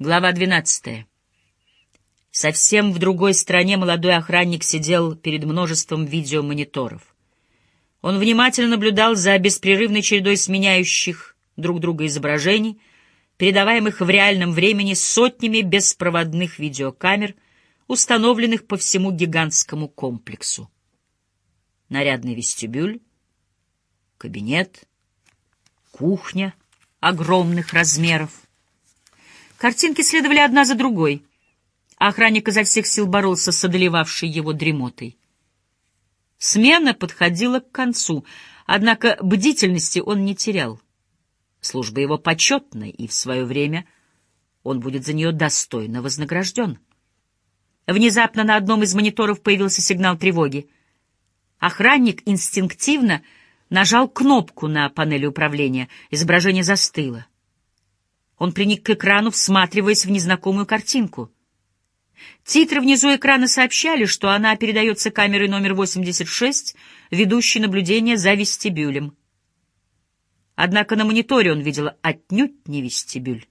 Глава 12. Совсем в другой стране молодой охранник сидел перед множеством видеомониторов. Он внимательно наблюдал за беспрерывной чередой сменяющих друг друга изображений, передаваемых в реальном времени сотнями беспроводных видеокамер, установленных по всему гигантскому комплексу. Нарядный вестибюль, кабинет, кухня огромных размеров — Картинки следовали одна за другой. охранник изо всех сил боролся с одолевавшей его дремотой. Смена подходила к концу, однако бдительности он не терял. Служба его почетная, и в свое время он будет за нее достойно вознагражден. Внезапно на одном из мониторов появился сигнал тревоги. Охранник инстинктивно нажал кнопку на панели управления. Изображение застыло. Он приник к экрану, всматриваясь в незнакомую картинку. Титры внизу экрана сообщали, что она передается камерой номер 86, ведущей наблюдение за вестибюлем. Однако на мониторе он видел отнюдь не вестибюль.